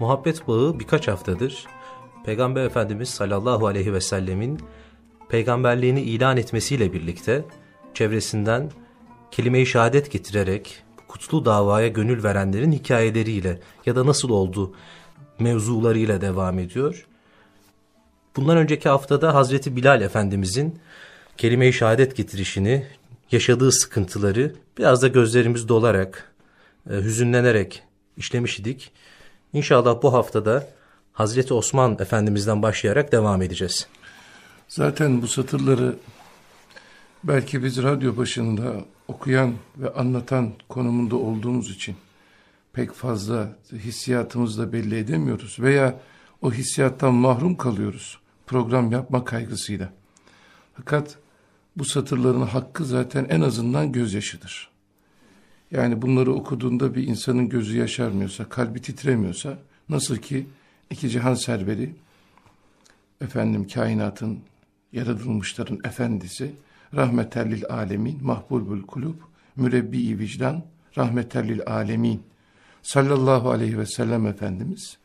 muhabbet bağı birkaç haftadır Peygamber Efendimiz sallallahu aleyhi ve sellemin peygamberliğini ilan etmesiyle birlikte çevresinden kelime-i şehadet getirerek kutlu davaya gönül verenlerin hikayeleriyle ya da nasıl oldu mevzularıyla devam ediyor. Bundan önceki haftada Hazreti Bilal Efendimizin kelime-i şehadet getirişini, yaşadığı sıkıntıları biraz da gözlerimiz dolarak, e, hüzünlenerek işlemiş idik. İnşallah bu haftada Hazreti Osman Efendimiz'den başlayarak devam edeceğiz. Zaten bu satırları belki biz radyo başında okuyan ve anlatan konumunda olduğumuz için pek fazla hissiyatımızla belli edemiyoruz veya o hissiyattan mahrum kalıyoruz program yapma kaygısıyla. Fakat bu satırların hakkı zaten en azından gözyaşıdır. Yani bunları okuduğunda bir insanın gözü yaşarmıyorsa, kalbi titremiyorsa, nasıl ki iki cihan serveri, efendim kainatın, yaratılmışların efendisi, rahmetellil alemin, mahbulbül kulub, mürebbi vicdan, rahmetellil alemin, sallallahu aleyhi ve sellem Efendimiz,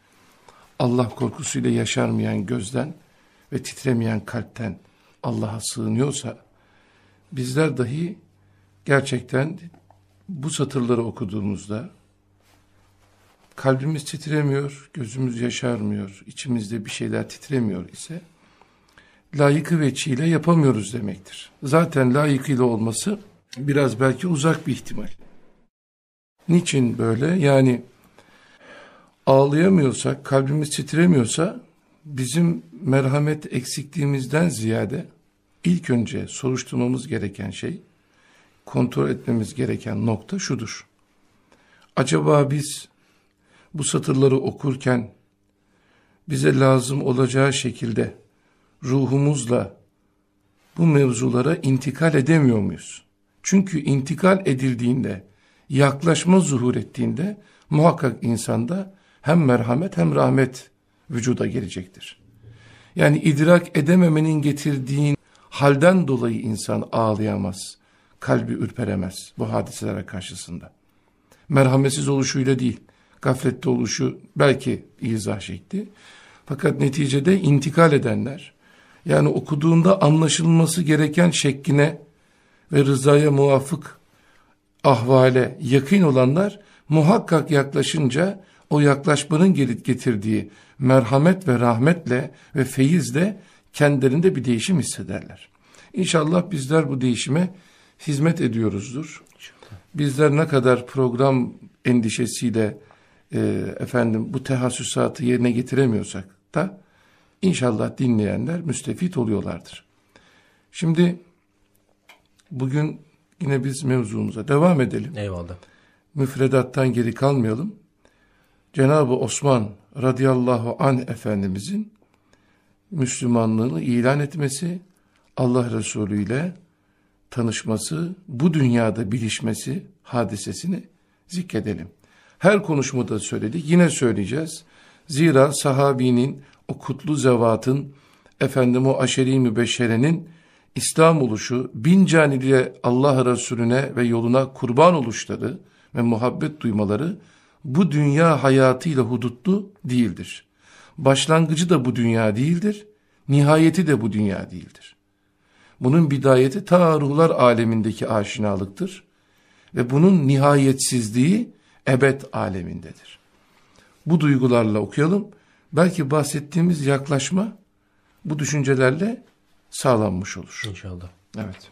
Allah korkusuyla yaşarmayan gözden ve titremeyen kalpten Allah'a sığınıyorsa, bizler dahi gerçekten bu satırları okuduğumuzda kalbimiz titremiyor, gözümüz yaşarmıyor, içimizde bir şeyler titremiyor ise layıkı veçiyle yapamıyoruz demektir. Zaten layıkıyla olması biraz belki uzak bir ihtimal. Niçin böyle? Yani ağlayamıyorsak, kalbimiz titremiyorsa bizim merhamet eksikliğimizden ziyade ilk önce soruşturmamız gereken şey, kontrol etmemiz gereken nokta şudur. Acaba biz bu satırları okurken bize lazım olacağı şekilde ruhumuzla bu mevzulara intikal edemiyor muyuz? Çünkü intikal edildiğinde, yaklaşma zuhur ettiğinde muhakkak insanda hem merhamet hem rahmet vücuda gelecektir. Yani idrak edememenin getirdiği halden dolayı insan ağlayamaz, kalbi ürperemez bu hadiselere karşısında. Merhametsiz oluşuyla değil, gaflette oluşu belki izah şekli. Fakat neticede intikal edenler, yani okuduğunda anlaşılması gereken şekline ve rızaya muvafık ahvale yakın olanlar muhakkak yaklaşınca o yaklaşmanın getirdiği merhamet ve rahmetle ve feyizle kendilerinde bir değişim hissederler. İnşallah bizler bu değişime hizmet ediyoruzdur. Bizler ne kadar program endişesiyle e, efendim bu tehassüsatı yerine getiremiyorsak da İnşallah dinleyenler müstefit oluyorlardır. Şimdi bugün yine biz mevzumuza devam edelim. Eyvallah. Müfredattan geri kalmayalım. Cenab-ı Osman radıyallahu an Efendimizin Müslümanlığını ilan etmesi, Allah Resulü ile tanışması, bu dünyada bilişmesi hadisesini zikredelim. Her konuşmada söyledik, yine söyleyeceğiz. Zira sahabinin o kutlu zevatın, efendim o aşeri mübeşşerenin İslam oluşu, bin caniyle Allah Resulüne ve yoluna kurban oluşları ve muhabbet duymaları bu dünya hayatıyla hudutlu değildir. Başlangıcı da bu dünya değildir, nihayeti de bu dünya değildir. Bunun bidayeti ta ruhlar alemindeki aşinalıktır ve bunun nihayetsizliği ebed alemindedir. Bu duygularla okuyalım belki bahsettiğimiz yaklaşma bu düşüncelerle sağlanmış olur. İnşallah. Evet.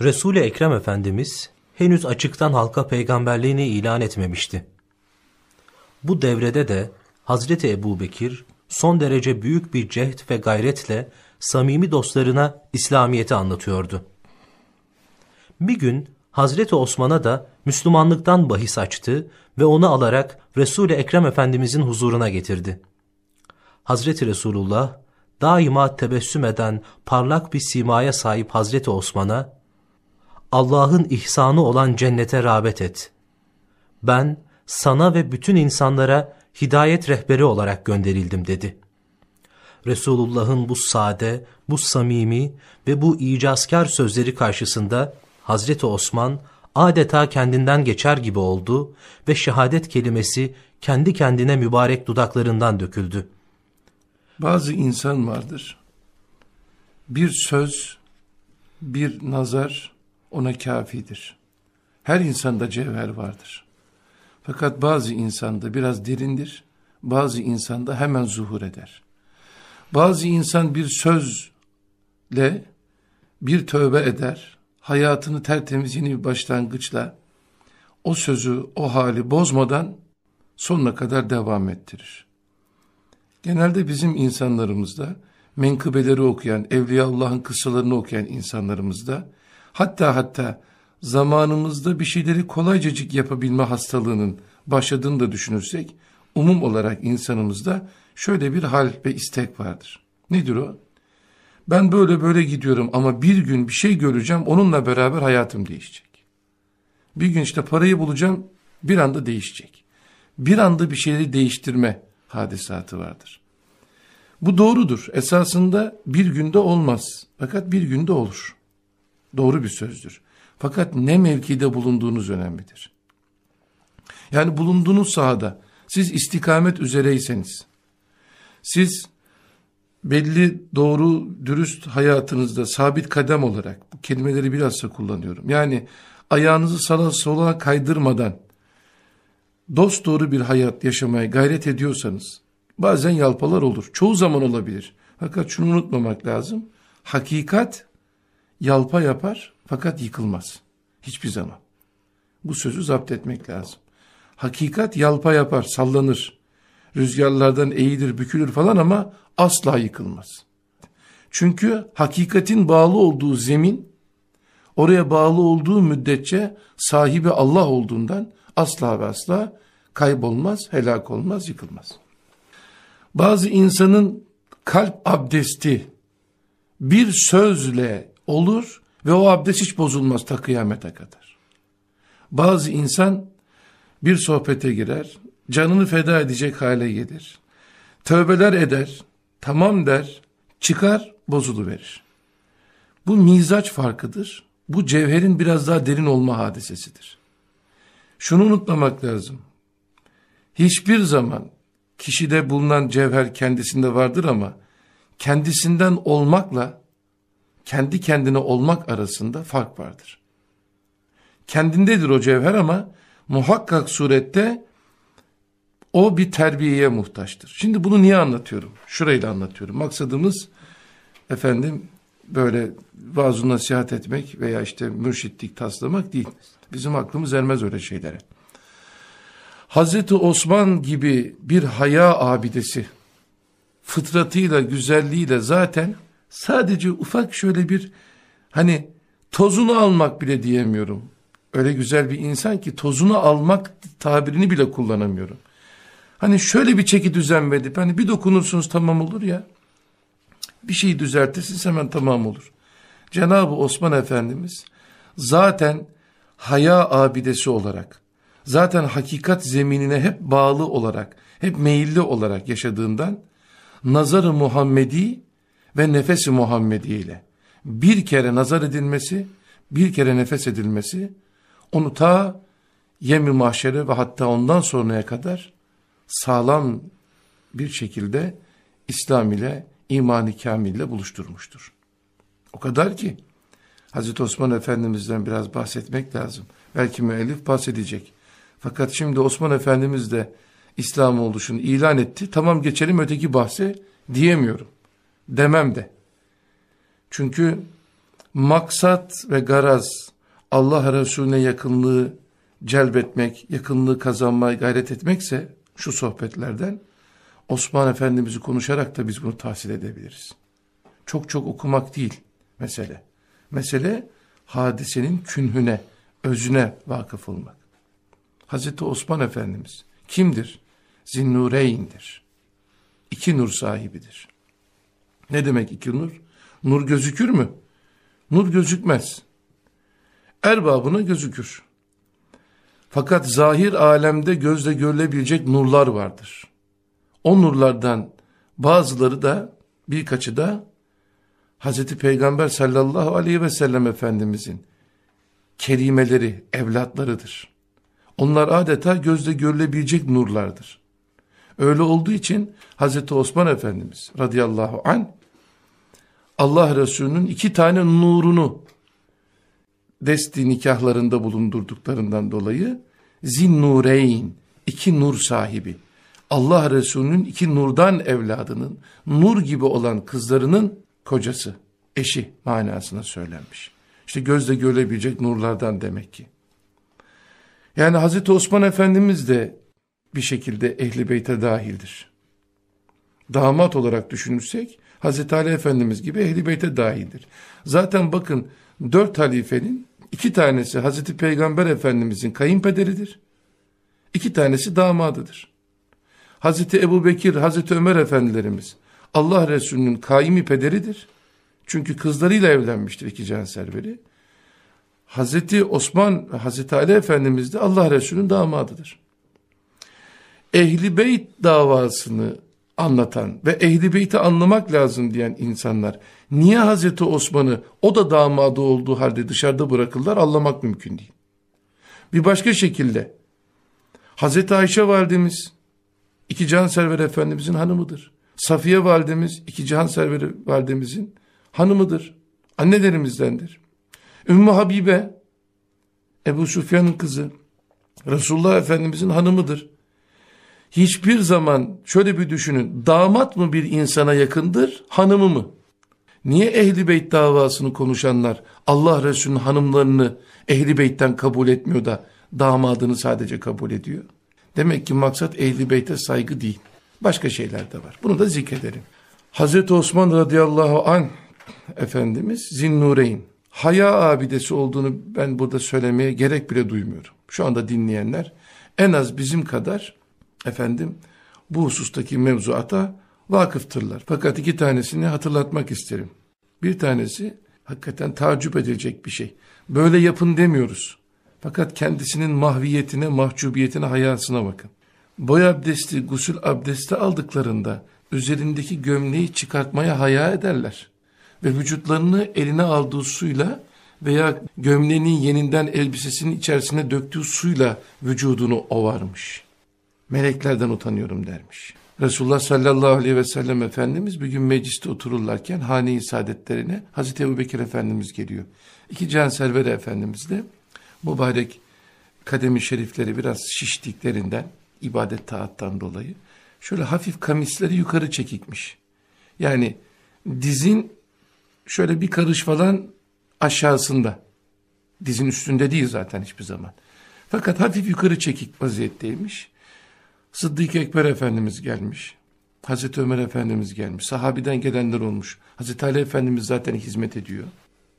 Resul-i Ekrem Efendimiz henüz açıktan halka peygamberliğini ilan etmemişti. Bu devrede de Hazreti Ebu Bekir son derece büyük bir cehd ve gayretle samimi dostlarına İslamiyet'i anlatıyordu. Bir gün Hazreti Osman'a da Müslümanlıktan bahis açtı ve onu alarak Resul-i Ekrem Efendimizin huzuruna getirdi. Hazreti Resulullah daima tebessüm eden parlak bir simaya sahip Hazreti Osman'a Allah'ın ihsanı olan cennete rağbet et. Ben sana ve bütün insanlara hidayet rehberi olarak gönderildim dedi. Resulullah'ın bu sade, bu samimi ve bu icazkar sözleri karşısında Hazreti Osman adeta kendinden geçer gibi oldu ve şehadet kelimesi kendi kendine mübarek dudaklarından döküldü. Bazı insan vardır. Bir söz, bir nazar ona kafidir. Her insanda cevher vardır. Fakat bazı insanda biraz derindir, bazı insanda hemen zuhur eder. Bazı insan bir sözle bir tövbe eder, hayatını tertemiz yeni bir başlangıçla o sözü, o hali bozmadan sonuna kadar devam ettirir. Genelde bizim insanlarımızda, menkıbeleri okuyan, Evliya Allah'ın kıssalarını okuyan insanlarımızda, hatta hatta zamanımızda bir şeyleri kolaycacık yapabilme hastalığının başladığını da düşünürsek, umum olarak insanımızda şöyle bir hal ve istek vardır. Nedir o? Ben böyle böyle gidiyorum ama bir gün bir şey göreceğim, onunla beraber hayatım değişecek. Bir gün işte parayı bulacağım, bir anda değişecek. Bir anda bir şeyleri değiştirme hadisatı vardır. Bu doğrudur. Esasında bir günde olmaz. Fakat bir günde olur. Doğru bir sözdür. Fakat ne mevkide bulunduğunuz önemlidir. Yani bulunduğunuz sahada siz istikamet üzereyseniz, siz belli doğru dürüst hayatınızda sabit kadem olarak bu kelimeleri bilhassa kullanıyorum. Yani ayağınızı sağa sola kaydırmadan dost doğru bir hayat yaşamaya gayret ediyorsanız bazen yalpalar olur. Çoğu zaman olabilir. Fakat şunu unutmamak lazım. Hakikat yalpa yapar fakat yıkılmaz. Hiçbir zaman. Bu sözü zapt etmek lazım. Hakikat yalpa yapar, sallanır. Rüzgarlardan eğilir, bükülür falan ama asla yıkılmaz. Çünkü hakikatin bağlı olduğu zemin, oraya bağlı olduğu müddetçe sahibi Allah olduğundan asla ve asla kaybolmaz, helak olmaz, yıkılmaz. Bazı insanın kalp abdesti bir sözle olur ve o abdest hiç bozulmaz ta kıyamete kadar. Bazı insan bir sohbete girer, canını feda edecek hale gelir. Tövbeler eder, tamam der, çıkar, bozulu verir. Bu mizaç farkıdır. Bu cevherin biraz daha derin olma hadisesidir. Şunu unutmamak lazım. Hiçbir zaman kişide bulunan cevher kendisinde vardır ama kendisinden olmakla kendi kendine olmak arasında fark vardır. Kendindedir o cevher ama muhakkak surette o bir terbiyeye muhtaçtır. Şimdi bunu niye anlatıyorum? Şurayla anlatıyorum. Maksadımız efendim böyle vaaz nasihat etmek veya işte mürşitlik taslamak değil. Bizim aklımız ermez öyle şeylere. Hazreti Osman gibi bir haya abidesi fıtratıyla, güzelliğiyle zaten sadece ufak şöyle bir hani tozunu almak bile diyemiyorum. Öyle güzel bir insan ki tozunu almak tabirini bile kullanamıyorum. Hani şöyle bir çeki düzen verip hani bir dokunursunuz tamam olur ya. Bir şeyi düzeltirsiniz hemen tamam olur. Cenab-ı Osman Efendimiz zaten haya abidesi olarak, zaten hakikat zeminine hep bağlı olarak, hep meyilli olarak yaşadığından nazarı Muhammedi ve nefesi Muhammedi ile bir kere nazar edilmesi, bir kere nefes edilmesi onu ta yemi mahşere ve hatta ondan sonraya kadar sağlam bir şekilde İslam ile imani kamille buluşturmuştur. O kadar ki Hazreti Osman Efendimiz'den biraz bahsetmek lazım. Belki müellif bahsedecek. Fakat şimdi Osman Efendimiz de İslam oluşunu ilan etti. Tamam geçelim öteki bahse diyemiyorum. Demem de. Çünkü maksat ve garaz Allah Resulüne yakınlığı celbetmek, yakınlığı kazanmaya gayret etmekse şu sohbetlerden Osman Efendimiz'i konuşarak da biz bunu tahsil edebiliriz. Çok çok okumak değil mesele. Mesele hadisenin künhüne, özüne vakıf olmak. Hazreti Osman Efendimiz kimdir? Zinnureyn'dir. İki nur sahibidir. Ne demek iki nur? Nur gözükür mü? Nur gözükmez. Erbabına gözükür. Fakat zahir alemde gözle görülebilecek nurlar vardır. O nurlardan bazıları da birkaçı da Hazreti Peygamber sallallahu aleyhi ve sellem Efendimizin kerimeleri, evlatlarıdır. Onlar adeta gözle görülebilecek nurlardır. Öyle olduğu için Hazreti Osman Efendimiz radıyallahu an Allah Resulü'nün iki tane nurunu desti nikahlarında bulundurduklarından dolayı Zinnureyn, iki nur sahibi. Allah Resulü'nün iki nurdan evladının, nur gibi olan kızlarının kocası, eşi manasına söylenmiş. İşte gözle görülebilecek nurlardan demek ki. Yani Hazreti Osman Efendimiz de bir şekilde ehli beyte dahildir. Damat olarak düşünürsek Hazreti Ali Efendimiz gibi ehli beyte dahildir. Zaten bakın dört halifenin iki tanesi Hazreti Peygamber Efendimizin kayınpederidir. İki tanesi damadıdır. Hazreti Ebu Bekir, Hazreti Ömer Efendilerimiz Allah Resulü'nün kaimi pederidir. Çünkü kızlarıyla evlenmiştir iki can serveri. Hazreti Osman, Hazreti Ali Efendimiz de Allah Resulü'nün damadıdır. Ehli Beyt davasını anlatan ve Ehli Beyt'i anlamak lazım diyen insanlar niye Hazreti Osman'ı o da damadı olduğu halde dışarıda bırakırlar anlamak mümkün değil. Bir başka şekilde Hazreti Ayşe validemiz iki can server efendimizin hanımıdır. Safiye validemiz iki can serveri validemizin hanımıdır. Annelerimizdendir. Ümmü Habibe Ebu Sufyan'ın kızı Resulullah Efendimizin hanımıdır. Hiçbir zaman şöyle bir düşünün damat mı bir insana yakındır hanımı mı? Niye Ehli Beyt davasını konuşanlar Allah Resulü'nün hanımlarını Ehli Beyt'ten kabul etmiyor da damadını sadece kabul ediyor? Demek ki maksat Ehli Beyt'e saygı değil. Başka şeyler de var. Bunu da zikrederim. Hazreti Osman radıyallahu an Efendimiz Zinnureyn. Haya abidesi olduğunu ben burada söylemeye gerek bile duymuyorum. Şu anda dinleyenler en az bizim kadar efendim bu husustaki mevzuata vakıftırlar. Fakat iki tanesini hatırlatmak isterim. Bir tanesi hakikaten tacip edilecek bir şey. Böyle yapın demiyoruz. Fakat kendisinin mahviyetine, mahcubiyetine, hayasına bakın. Boy abdesti, gusül abdesti aldıklarında üzerindeki gömleği çıkartmaya haya ederler. Ve vücutlarını eline aldığı suyla veya gömleğinin yeninden elbisesinin içerisine döktüğü suyla vücudunu ovarmış. Meleklerden utanıyorum dermiş. Resulullah sallallahu aleyhi ve sellem Efendimiz bir gün mecliste otururlarken hane-i saadetlerine Hazreti Ebu Bekir Efendimiz geliyor. İki can serveri Efendimiz de mübarek kademi şerifleri biraz şiştiklerinden ibadet taattan dolayı şöyle hafif kamisleri yukarı çekikmiş. Yani dizin şöyle bir karış falan aşağısında. Dizin üstünde değil zaten hiçbir zaman. Fakat hafif yukarı çekik vaziyetteymiş. Sıddık Ekber Efendimiz gelmiş. Hazreti Ömer Efendimiz gelmiş. Sahabiden gelenler olmuş. Hazreti Ali Efendimiz zaten hizmet ediyor.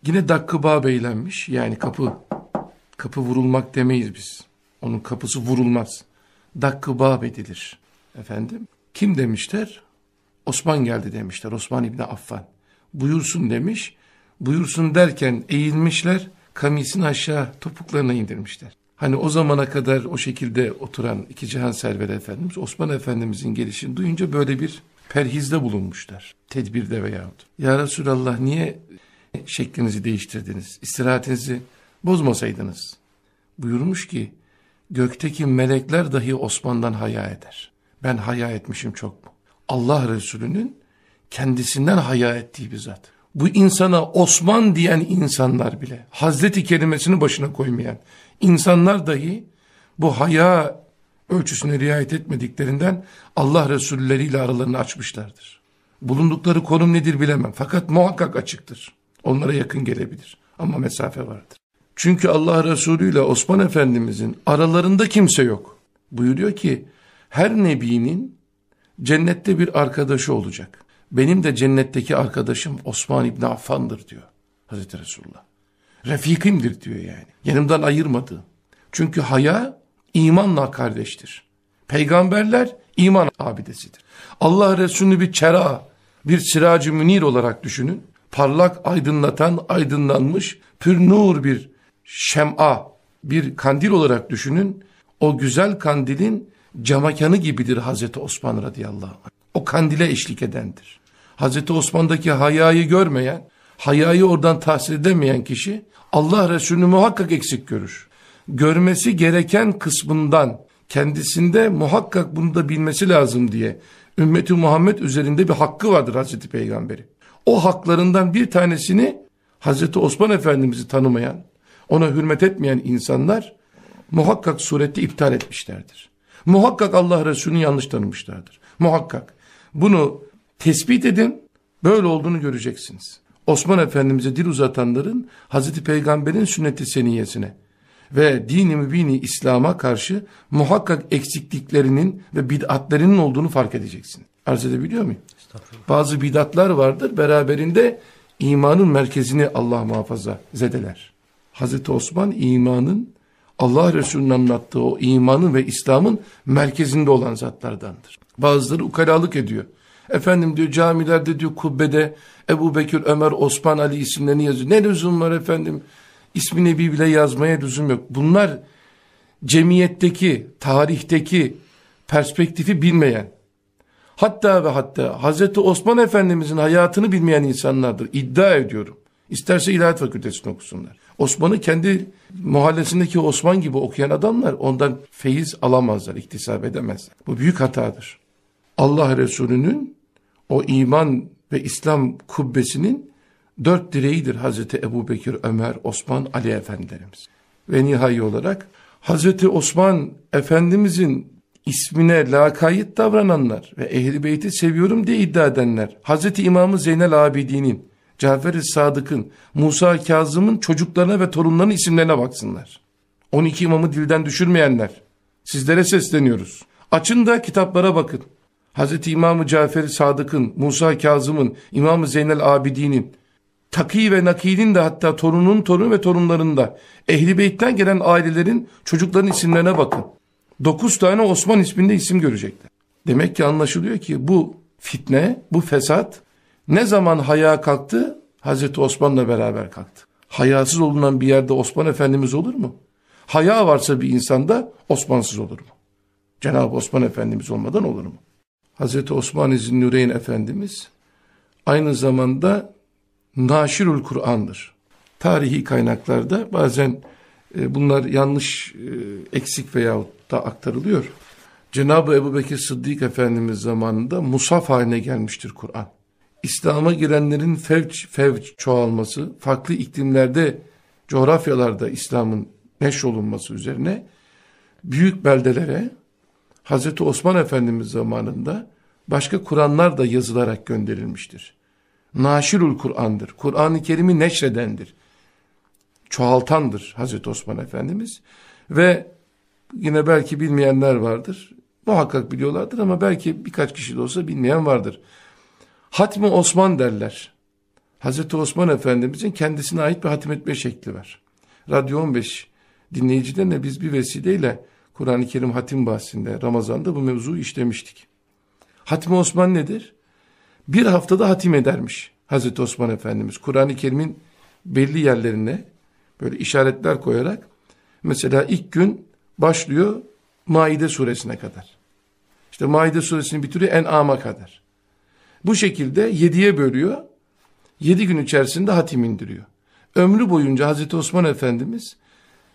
Yine Dakkıba beylenmiş. Yani kapı kapı vurulmak demeyiz biz. Onun kapısı vurulmaz. Dakkıba edilir. Efendim. Kim demişler? Osman geldi demişler. Osman İbni Affan. Buyursun demiş. Buyursun derken eğilmişler. Kamisini aşağı topuklarına indirmişler. Hani o zamana kadar o şekilde oturan iki cihan serveri efendimiz Osman Efendimizin gelişini duyunca böyle bir perhizde bulunmuşlar. Tedbirde veyahut. Ya Resulallah niye şeklinizi değiştirdiniz? İstirahatinizi bozmasaydınız. Buyurmuş ki gökteki melekler dahi Osman'dan haya eder. Ben haya etmişim çok mu? Allah Resulü'nün kendisinden haya ettiği bir zat. Bu insana Osman diyen insanlar bile, Hazreti kelimesini başına koymayan insanlar dahi bu haya ölçüsüne riayet etmediklerinden Allah Resulleriyle aralarını açmışlardır. Bulundukları konum nedir bilemem fakat muhakkak açıktır. Onlara yakın gelebilir ama mesafe vardır. Çünkü Allah Resulü ile Osman Efendimizin aralarında kimse yok. Buyuruyor ki her nebinin cennette bir arkadaşı olacak. Benim de cennetteki arkadaşım Osman İbni Affan'dır diyor Hazreti Resulullah. Refikimdir diyor yani. Yanımdan ayırmadı. Çünkü haya imanla kardeştir. Peygamberler iman abidesidir. Allah Resulü'nü bir çera, bir siracı münir olarak düşünün. Parlak, aydınlatan, aydınlanmış, pür nur bir şem'a, bir kandil olarak düşünün. O güzel kandilin camakanı gibidir Hazreti Osman radıyallahu anh. O kandile eşlik edendir. Hazreti Osman'daki hayayı görmeyen, Hayayı oradan tahsil edemeyen kişi Allah Resulü'nü muhakkak eksik görür. Görmesi gereken kısmından kendisinde muhakkak bunu da bilmesi lazım diye ümmeti Muhammed üzerinde bir hakkı vardır Hazreti Peygamberi. O haklarından bir tanesini Hazreti Osman Efendimiz'i tanımayan, ona hürmet etmeyen insanlar muhakkak surette iptal etmişlerdir. Muhakkak Allah Resulü'nü yanlış tanımışlardır. Muhakkak. Bunu tespit edin, böyle olduğunu göreceksiniz. Osman Efendimiz'e dil uzatanların Hazreti Peygamber'in sünneti seniyesine ve dini mübini İslam'a karşı muhakkak eksikliklerinin ve bid'atlerinin olduğunu fark edeceksin. Arz edebiliyor muyum? Bazı bid'atlar vardır beraberinde imanın merkezini Allah muhafaza zedeler. Hazreti Osman imanın Allah Resulü'nün anlattığı o imanın ve İslam'ın merkezinde olan zatlardandır. Bazıları ukalalık ediyor. Efendim diyor camilerde diyor kubbede Ebu Bekir, Ömer, Osman, Ali isimlerini yazıyor. Ne lüzum var efendim? İsmi Nebi bile yazmaya lüzum yok. Bunlar cemiyetteki, tarihteki perspektifi bilmeyen, hatta ve hatta Hazreti Osman Efendimizin hayatını bilmeyen insanlardır. İddia ediyorum. İsterse İlahiyat Fakültesini okusunlar. Osman'ı kendi mahallesindeki Osman gibi okuyan adamlar ondan feyiz alamazlar, iktisap edemezler. Bu büyük hatadır. Allah Resulü'nün o iman ve İslam kubbesinin dört direğidir Hazreti Ebu Bekir, Ömer, Osman, Ali Efendilerimiz. Ve nihai olarak Hazreti Osman Efendimizin ismine lakayit davrananlar ve Ehl-i Beyt'i seviyorum diye iddia edenler, Hazreti İmamı Zeynel Abidin'in, Cafer-i Sadık'ın, Musa Kazım'ın çocuklarına ve torunlarının isimlerine baksınlar. 12 imamı dilden düşürmeyenler, sizlere sesleniyoruz. Açın da kitaplara bakın. Hazreti İmam-ı Cafer-i Sadık'ın, Musa Kazım'ın, İmam-ı Zeynel Abidin'in, Taki ve Nakil'in de hatta torunun torunu ve torunlarında Ehli Beyt'ten gelen ailelerin çocukların isimlerine bakın. Dokuz tane Osman isminde isim görecekler. Demek ki anlaşılıyor ki bu fitne, bu fesat ne zaman haya kalktı? Hazreti Osman'la beraber kalktı. Hayasız olunan bir yerde Osman Efendimiz olur mu? Haya varsa bir insanda Osmansız olur mu? Cenab-ı Osman Efendimiz olmadan olur mu? Hazreti Osman İzin Nüreyn Efendimiz aynı zamanda Naşirul Kur'an'dır. Tarihi kaynaklarda bazen e, bunlar yanlış e, eksik veyahut da aktarılıyor. Cenab-ı Ebu Bekir Sıddık Efendimiz zamanında musaf haline gelmiştir Kur'an. İslam'a girenlerin fevç fevç çoğalması, farklı iklimlerde, coğrafyalarda İslam'ın neşrolunması üzerine büyük beldelere Hazreti Osman Efendimiz zamanında başka Kur'anlar da yazılarak gönderilmiştir. Naşirul Kur'an'dır. Kur'an-ı Kerim'i neşredendir. Çoğaltandır Hazreti Osman Efendimiz. Ve yine belki bilmeyenler vardır. Muhakkak biliyorlardır ama belki birkaç kişi de olsa bilmeyen vardır. Hatmi Osman derler. Hazreti Osman Efendimizin kendisine ait bir hatim etme şekli var. Radyo 15 dinleyicilerine biz bir vesileyle Kur'an-ı Kerim hatim bahsinde Ramazan'da bu mevzuyu işlemiştik. Hatmi Osman nedir? Bir haftada hatim edermiş Hazreti Osman Efendimiz. Kur'an-ı Kerim'in belli yerlerine böyle işaretler koyarak mesela ilk gün başlıyor Maide suresine kadar. İşte Maide suresini bitiriyor En'am'a kadar. Bu şekilde yediye bölüyor. Yedi gün içerisinde hatim indiriyor. Ömrü boyunca Hazreti Osman Efendimiz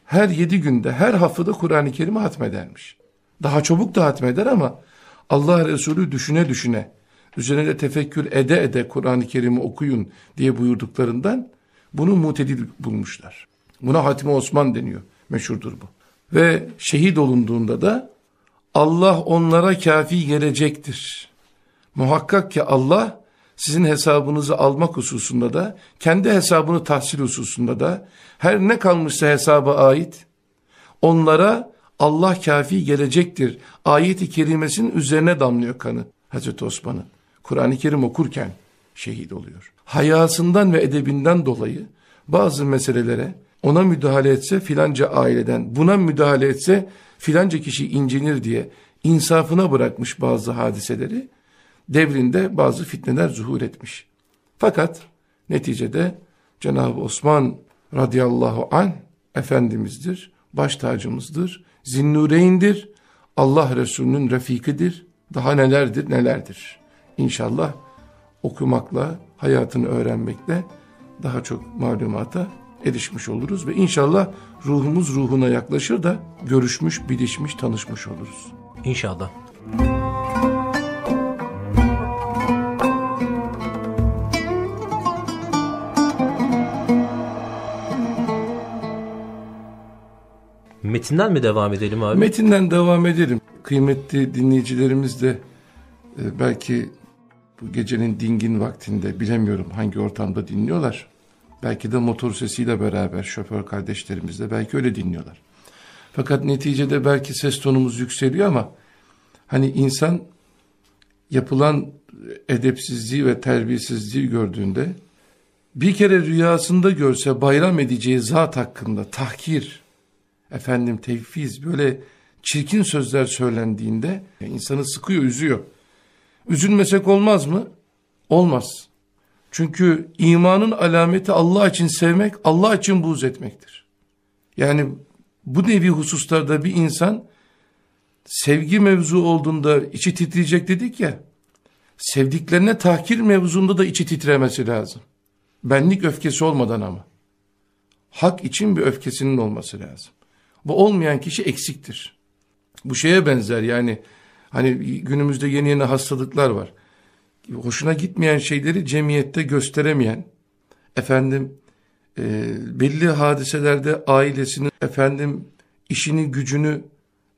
her yedi günde, her haftada Kur'an-ı Kerim'i hatmedermiş. Daha çabuk da hatmeder ama Allah Resulü düşüne düşüne, üzerine tefekkür ede ede Kur'an-ı Kerim'i okuyun diye buyurduklarından bunu mutedil bulmuşlar. Buna Hatime Osman deniyor. Meşhurdur bu. Ve şehit olunduğunda da Allah onlara kafi gelecektir. Muhakkak ki Allah sizin hesabınızı almak hususunda da, kendi hesabını tahsil hususunda da, her ne kalmışsa hesaba ait, onlara Allah kafi gelecektir. Ayet-i kerimesinin üzerine damlıyor kanı Hazreti Osman'ın. Kur'an-ı Kerim okurken şehit oluyor. Hayasından ve edebinden dolayı bazı meselelere ona müdahale etse filanca aileden, buna müdahale etse filanca kişi incinir diye insafına bırakmış bazı hadiseleri, devrinde bazı fitneler zuhur etmiş. Fakat neticede Cenab-ı Osman radıyallahu an Efendimizdir, baş tacımızdır, zinnureyndir, Allah Resulü'nün refikidir, daha nelerdir nelerdir. İnşallah okumakla, hayatını öğrenmekle daha çok malumata erişmiş oluruz ve inşallah ruhumuz ruhuna yaklaşır da görüşmüş, bilişmiş, tanışmış oluruz. İnşallah. Metinden mi devam edelim abi? Metinden devam edelim. Kıymetli dinleyicilerimiz de e, belki bu gecenin dingin vaktinde bilemiyorum hangi ortamda dinliyorlar. Belki de motor sesiyle beraber şoför kardeşlerimiz de belki öyle dinliyorlar. Fakat neticede belki ses tonumuz yükseliyor ama hani insan yapılan edepsizliği ve terbiyesizliği gördüğünde bir kere rüyasında görse bayram edeceği zat hakkında tahkir, efendim tevfiz böyle çirkin sözler söylendiğinde insanı sıkıyor, üzüyor. Üzülmesek olmaz mı? Olmaz. Çünkü imanın alameti Allah için sevmek, Allah için buğz etmektir. Yani bu nevi hususlarda bir insan sevgi mevzu olduğunda içi titreyecek dedik ya, sevdiklerine tahkir mevzunda da içi titremesi lazım. Benlik öfkesi olmadan ama. Hak için bir öfkesinin olması lazım. Bu olmayan kişi eksiktir. Bu şeye benzer yani hani günümüzde yeni yeni hastalıklar var. Hoşuna gitmeyen şeyleri cemiyette gösteremeyen, efendim e, belli hadiselerde ailesinin efendim işini gücünü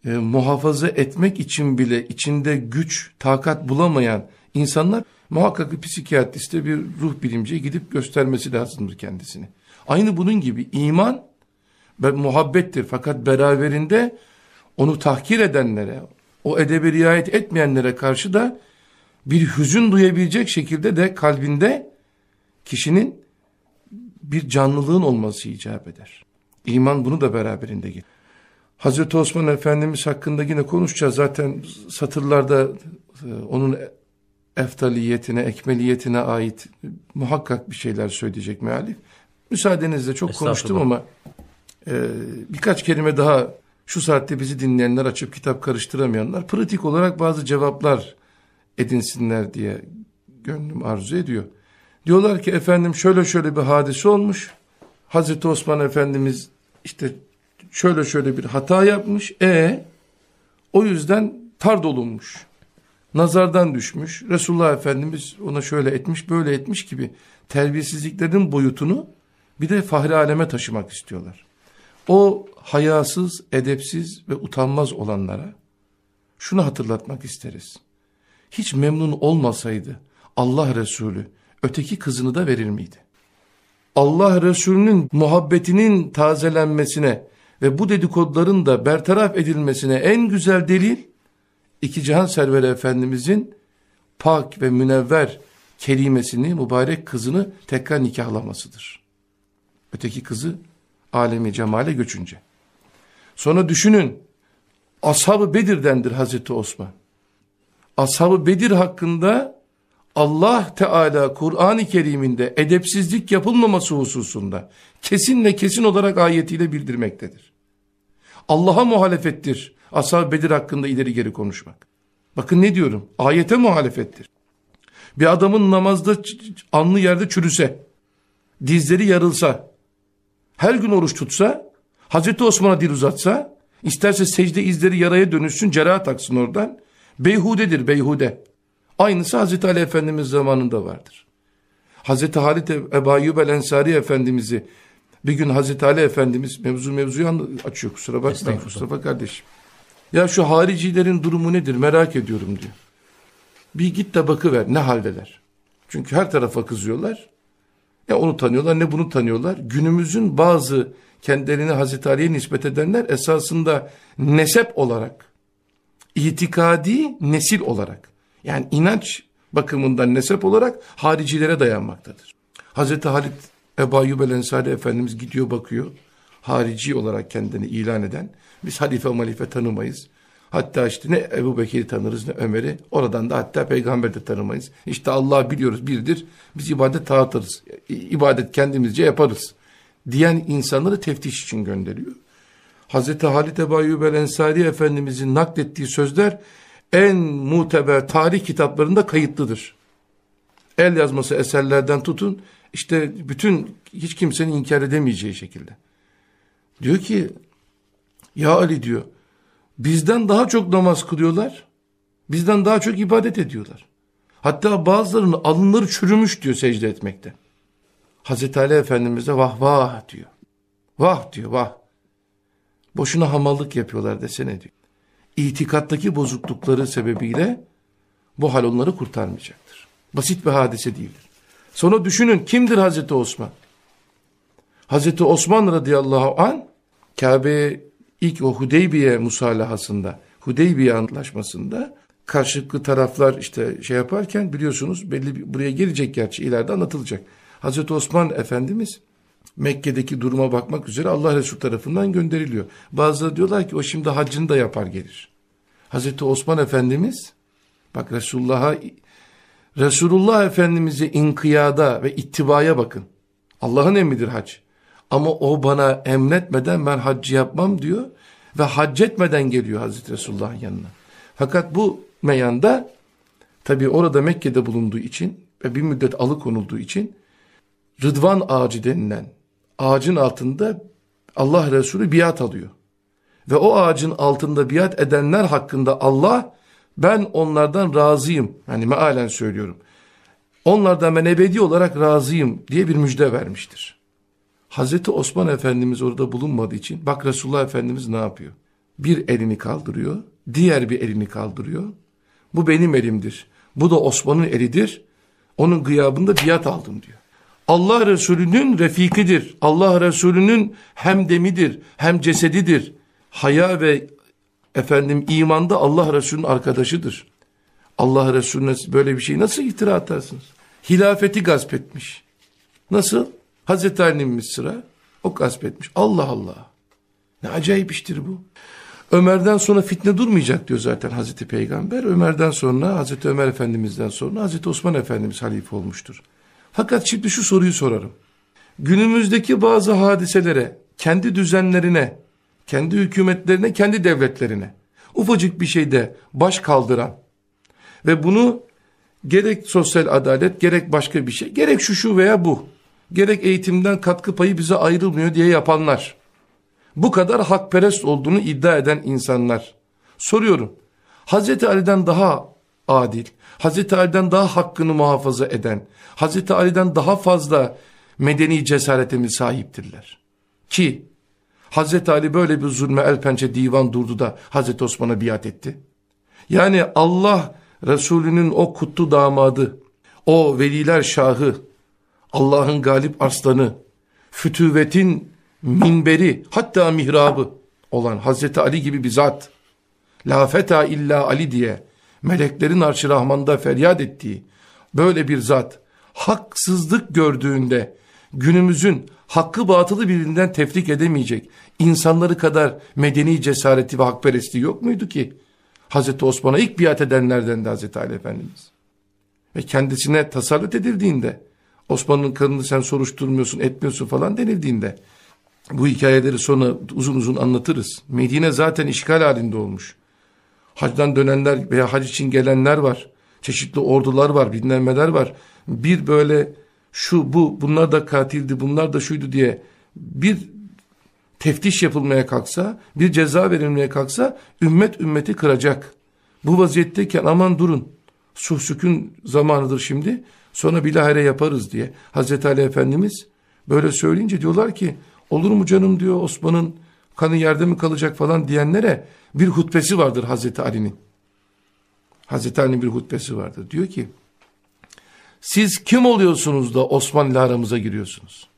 e, muhafaza etmek için bile içinde güç, takat bulamayan insanlar muhakkak bir psikiyatriste bir ruh bilimciye gidip göstermesi lazımdır kendisini. Aynı bunun gibi iman muhabbettir fakat beraberinde onu tahkir edenlere, o edebe riayet etmeyenlere karşı da bir hüzün duyabilecek şekilde de kalbinde kişinin bir canlılığın olması icap eder. İman bunu da beraberinde getirir. Hazreti Osman Efendimiz hakkında yine konuşacağız. Zaten satırlarda e, onun eftaliyetine, ekmeliyetine ait muhakkak bir şeyler söyleyecek mealif. Müsaadenizle çok konuştum ama e, birkaç kelime daha şu saatte bizi dinleyenler açıp kitap karıştıramayanlar pratik olarak bazı cevaplar edinsinler diye gönlüm arzu ediyor. Diyorlar ki efendim şöyle şöyle bir hadise olmuş. Hazreti Osman Efendimiz işte şöyle şöyle bir hata yapmış. E o yüzden tar dolunmuş. Nazardan düşmüş. Resulullah Efendimiz ona şöyle etmiş böyle etmiş gibi terbiyesizliklerin boyutunu bir de fahri aleme taşımak istiyorlar. O hayasız, edepsiz ve utanmaz olanlara şunu hatırlatmak isteriz. Hiç memnun olmasaydı Allah Resulü öteki kızını da verir miydi? Allah Resulü'nün muhabbetinin tazelenmesine ve bu dedikoduların da bertaraf edilmesine en güzel delil iki cihan serveri efendimizin pak ve münevver kelimesini mübarek kızını tekrar nikahlamasıdır. Öteki kızı alemi cemale göçünce. Sonra düşünün Ashab-ı Bedir'dendir Hazreti Osman. Ashab-ı Bedir hakkında Allah Teala Kur'an-ı Kerim'inde edepsizlik yapılmaması hususunda kesin ve kesin olarak ayetiyle bildirmektedir. Allah'a muhalefettir Ashab-ı Bedir hakkında ileri geri konuşmak. Bakın ne diyorum ayete muhalefettir. Bir adamın namazda anlı yerde çürüse, dizleri yarılsa, her gün oruç tutsa, Hazreti Osman'a dil uzatsa, isterse secde izleri yaraya dönüşsün, cerrah taksın oradan, beyhudedir beyhude. Aynısı Hazreti Ali Efendimiz zamanında vardır. Hazreti Halit Ebu Ayyub el Ensari Efendimiz'i bir gün Hazreti Ali Efendimiz mevzu mevzuyu açıyor kusura bakmayın Mustafa kardeşim. Ya şu haricilerin durumu nedir merak ediyorum diyor. Bir git de bakıver ne haldeler. Çünkü her tarafa kızıyorlar. Ya onu tanıyorlar ne bunu tanıyorlar. Günümüzün bazı kendilerini Hazreti Ali'ye nispet edenler esasında nesep olarak, itikadi nesil olarak yani inanç bakımından nesep olarak haricilere dayanmaktadır. Hazreti Halit Ebu Ayyub el Ensari Efendimiz gidiyor bakıyor. Harici olarak kendini ilan eden. Biz halife malife tanımayız. Hatta işte ne Ebu Bekir'i tanırız ne Ömer'i. Oradan da hatta peygamber de tanımayız. İşte Allah biliyoruz birdir. Biz ibadet dağıtırız. İbadet kendimizce yaparız. Diyen insanları teftiş için gönderiyor. Hazreti Halit Ebu Ayyub el Ensari Efendimizin naklettiği sözler en muteber tarih kitaplarında kayıtlıdır. El yazması eserlerden tutun işte bütün hiç kimsenin inkar edemeyeceği şekilde. Diyor ki ya Ali diyor bizden daha çok namaz kılıyorlar. Bizden daha çok ibadet ediyorlar. Hatta bazılarının alınları çürümüş diyor secde etmekte. Hazreti Ali Efendimiz de vah vah diyor. Vah diyor vah. Boşuna hamallık yapıyorlar desene diyor. İtikattaki bozuklukları sebebiyle bu hal onları kurtarmayacaktır. Basit bir hadise değildir. Sonra düşünün kimdir Hazreti Osman? Hazreti Osman radıyallahu an Kabe ilk o Hudeybiye musalahasında, Hudeybiye antlaşmasında karşılıklı taraflar işte şey yaparken biliyorsunuz belli bir, buraya gelecek gerçi ileride anlatılacak. Hazreti Osman Efendimiz Mekke'deki duruma bakmak üzere Allah Resulü tarafından gönderiliyor. Bazıları diyorlar ki o şimdi haccını da yapar gelir. Hazreti Osman Efendimiz bak Resulullah'a Resulullah Efendimiz'e inkiyada ve ittibaya bakın. Allah'ın emridir hac. Ama o bana emretmeden ben haccı yapmam diyor ve hac etmeden geliyor Hazreti Resulullah'ın yanına. Fakat bu meyanda tabi orada Mekke'de bulunduğu için ve bir müddet alıkonulduğu için Rıdvan ağacı denilen ağacın altında Allah Resulü biat alıyor. Ve o ağacın altında biat edenler hakkında Allah ben onlardan razıyım. Yani mealen söylüyorum. Onlardan ben ebedi olarak razıyım diye bir müjde vermiştir. Hazreti Osman Efendimiz orada bulunmadığı için bak Resulullah Efendimiz ne yapıyor? Bir elini kaldırıyor, diğer bir elini kaldırıyor. Bu benim elimdir. Bu da Osman'ın elidir. Onun gıyabında biat aldım diyor. Allah Resulü'nün refikidir. Allah Resulü'nün hem demidir, hem cesedidir. Haya ve efendim imanda Allah Resulü'nün arkadaşıdır. Allah Resulüne böyle bir şey nasıl iftira atarsınız? Hilafeti gasp etmiş. Nasıl? Hazreti Ali'nin sıra o gasp etmiş. Allah Allah. Ne acayip iştir bu. Ömer'den sonra fitne durmayacak diyor zaten Hazreti Peygamber. Ömer'den sonra Hazreti Ömer Efendimiz'den sonra Hazreti Osman Efendimiz halife olmuştur. Fakat şimdi şu soruyu sorarım. Günümüzdeki bazı hadiselere, kendi düzenlerine, kendi hükümetlerine, kendi devletlerine ufacık bir şeyde baş kaldıran ve bunu gerek sosyal adalet, gerek başka bir şey, gerek şu şu veya bu, gerek eğitimden katkı payı bize ayrılmıyor diye yapanlar, bu kadar hakperest olduğunu iddia eden insanlar. Soruyorum, Hazreti Ali'den daha adil, Hazreti Ali'den daha hakkını muhafaza eden, Hazreti Ali'den daha fazla medeni cesarete mi sahiptirler? Ki Hazreti Ali böyle bir zulme el pençe divan durdu da Hazreti Osman'a biat etti. Yani Allah Resulünün o kutlu damadı, o veliler şahı, Allah'ın galip arslanı, fütüvetin minberi hatta mihrabı olan Hazreti Ali gibi bir zat, la feta illa Ali diye meleklerin arşı Rahman'da feryat ettiği böyle bir zat, haksızlık gördüğünde günümüzün hakkı batılı birbirinden tefrik edemeyecek insanları kadar medeni cesareti ve hakperestliği yok muydu ki? Hazreti Osman'a ilk biat edenlerden de Hazreti Ali Efendimiz. Ve kendisine tasallut edildiğinde Osman'ın kanını sen soruşturmuyorsun etmiyorsun falan denildiğinde bu hikayeleri sonra uzun uzun anlatırız. Medine zaten işgal halinde olmuş. Hacdan dönenler veya hac için gelenler var. Çeşitli ordular var, binlenmeler var. Bir böyle şu bu bunlar da katildi bunlar da şuydu diye bir teftiş yapılmaya kalksa bir ceza verilmeye kalksa ümmet ümmeti kıracak. Bu vaziyetteyken aman durun suh sükun zamanıdır şimdi sonra bilahare yaparız diye Hazreti Ali Efendimiz böyle söyleyince diyorlar ki olur mu canım diyor Osman'ın kanı yerde mi kalacak falan diyenlere bir hutbesi vardır Hazreti Ali'nin. Hazreti Ali'nin bir hutbesi vardır. Diyor ki siz kim oluyorsunuz da Osman ile aramıza giriyorsunuz?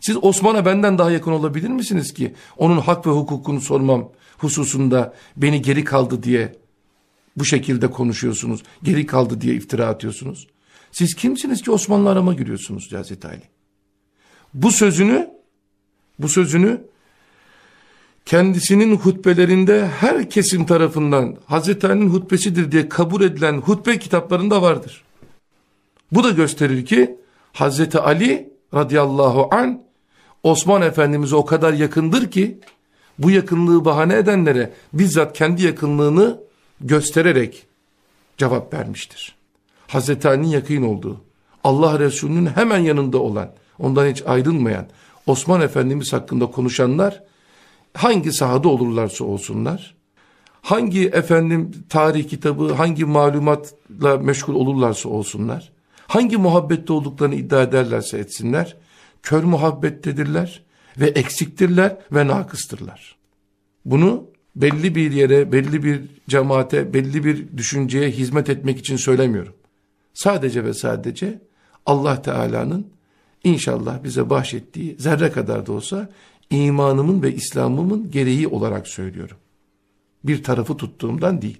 Siz Osman'a benden daha yakın olabilir misiniz ki onun hak ve hukukunu sormam hususunda beni geri kaldı diye bu şekilde konuşuyorsunuz. Geri kaldı diye iftira atıyorsunuz. Siz kimsiniz ki Osmanlı arama giriyorsunuz Hazreti Ali? Bu sözünü bu sözünü kendisinin hutbelerinde her kesim tarafından Hazreti Ali'nin hutbesidir diye kabul edilen hutbe kitaplarında vardır. Bu da gösterir ki Hazreti Ali radıyallahu an Osman Efendimiz'e o kadar yakındır ki bu yakınlığı bahane edenlere bizzat kendi yakınlığını göstererek cevap vermiştir. Hazreti Ali'nin yakın olduğu, Allah Resulü'nün hemen yanında olan, ondan hiç ayrılmayan Osman Efendimiz hakkında konuşanlar hangi sahada olurlarsa olsunlar, hangi efendim tarih kitabı, hangi malumatla meşgul olurlarsa olsunlar, hangi muhabbette olduklarını iddia ederlerse etsinler, kör muhabbettedirler ve eksiktirler ve nakıstırlar. Bunu belli bir yere, belli bir cemaate, belli bir düşünceye hizmet etmek için söylemiyorum. Sadece ve sadece Allah Teala'nın inşallah bize bahşettiği zerre kadar da olsa imanımın ve İslam'ımın gereği olarak söylüyorum. Bir tarafı tuttuğumdan değil.